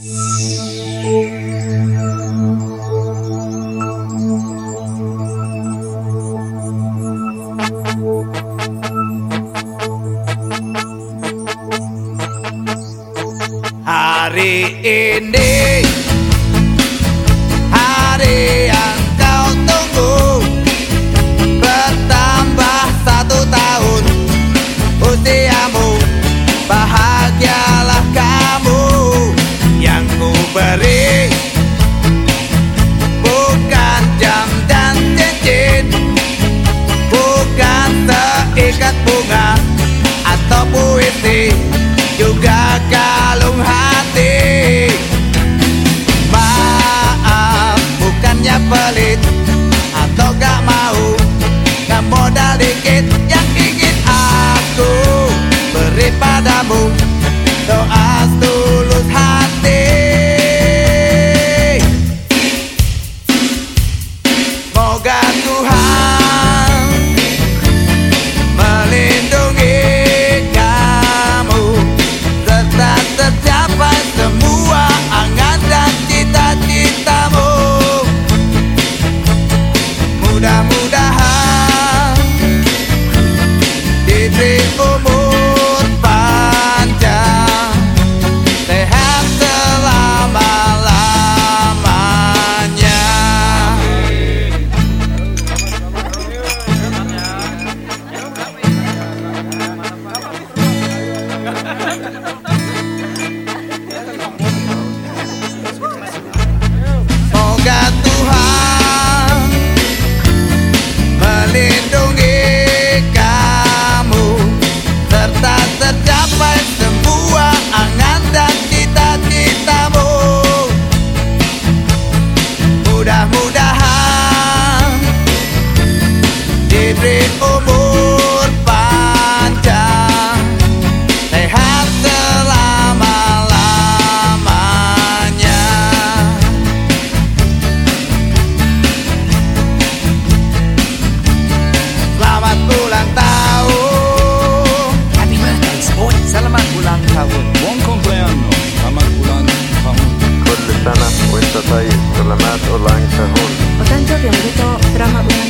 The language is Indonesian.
Hari ini Hari mudah-mudahan diberi umur panjang sehat selama lamanya selamat ulang tahun. Selamat ulang tahun. たたい、ドラマとランカホンお誕生日おめでとう、ドラマ占い